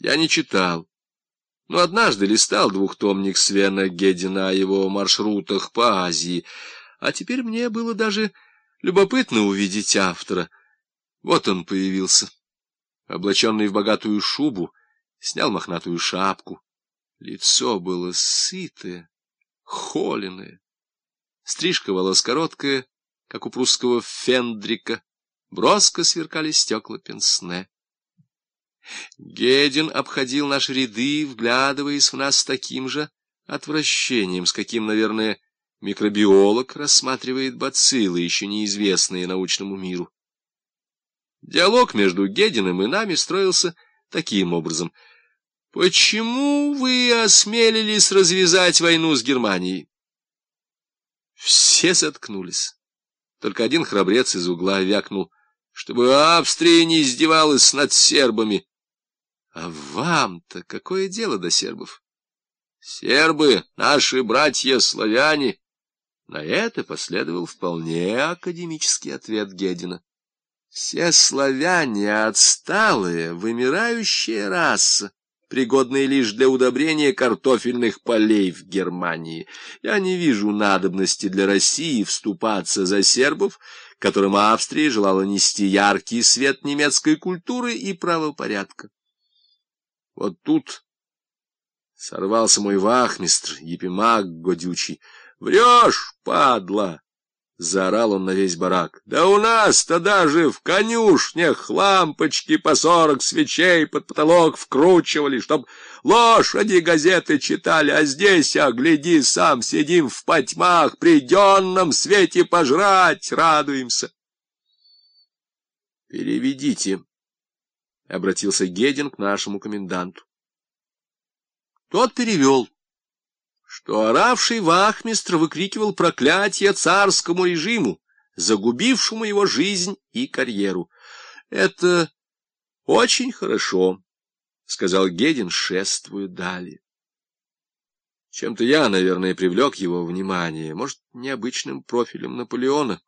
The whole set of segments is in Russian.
Я не читал, но однажды листал двухтомник Свена Гедина о его маршрутах по Азии, а теперь мне было даже любопытно увидеть автора. Вот он появился, облаченный в богатую шубу, снял мохнатую шапку. Лицо было сытое, холеное, стрижка волос короткая, как у прусского фендрика, броско сверкали стекла пенсне. Гедин обходил наши ряды, вглядываясь в нас с таким же отвращением, с каким, наверное, микробиолог рассматривает бациллы, еще неизвестные научному миру. Диалог между Гединым и нами строился таким образом. «Почему вы осмелились развязать войну с Германией?» Все заткнулись. Только один храбрец из угла вякнул, чтобы Австрия не издевалась над сербами. А вам-то какое дело до сербов? Сербы — наши братья-славяне. На это последовал вполне академический ответ Гедина. Все славяне — отсталые, вымирающая раса, пригодные лишь для удобрения картофельных полей в Германии. Я не вижу надобности для России вступаться за сербов, которым Австрия желала нести яркий свет немецкой культуры и правопорядка. Вот тут сорвался мой вахмистр, епимак годючий. — Врешь, падла! — заорал он на весь барак. — Да у нас-то даже в конюшнях лампочки по сорок свечей под потолок вкручивали, чтоб лошади газеты читали, а здесь, а гляди, сам сидим в потьмах, при денном свете пожрать радуемся. — Переведите, — обратился Гедин к нашему коменданту. Тот перевел, что оравший вахмистр выкрикивал проклятие царскому режиму, загубившему его жизнь и карьеру. — Это очень хорошо, — сказал Гедин, шествуя далее. Чем-то я, наверное, привлек его внимание, может, необычным профилем Наполеона,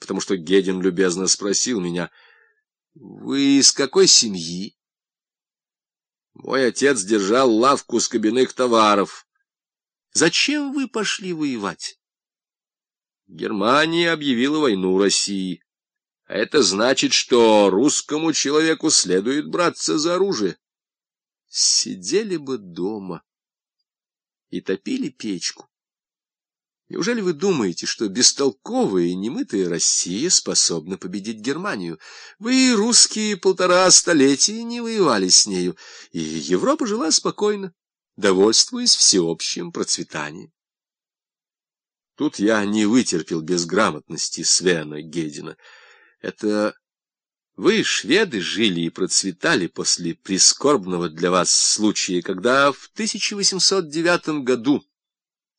потому что Гедин любезно спросил меня — вы из какой семьи? Мой отец держал лавку с кабинных товаров. Зачем вы пошли воевать? Германия объявила войну России. А это значит, что русскому человеку следует браться за оружие. Сидели бы дома и топили печку. Неужели вы думаете, что бестолковая и немытая Россия способна победить Германию? Вы, русские, полтора столетия не воевали с нею, и Европа жила спокойно, довольствуясь всеобщим процветанием. Тут я не вытерпел безграмотности Свена Гедина. Это вы, шведы, жили и процветали после прискорбного для вас случая, когда в 1809 году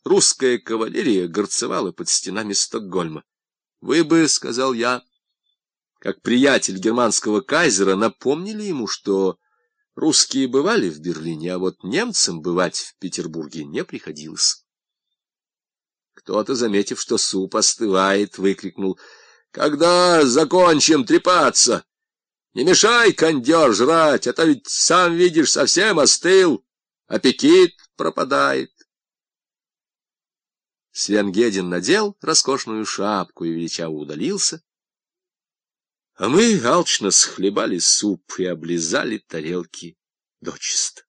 русская кавалерия горцевала под стенами Стокгольма. Вы бы, — сказал я, — как приятель германского кайзера, напомнили ему, что русские бывали в Берлине, а вот немцам бывать в Петербурге не приходилось. Кто-то, заметив, что суп остывает, выкрикнул, — Когда закончим трепаться? Не мешай, кондер, жрать, а то ведь, сам видишь, совсем остыл, аппетит пропадает. Свенгедин надел роскошную шапку и величаво удалился, а мы алчно схлебали суп и облизали тарелки дочисто.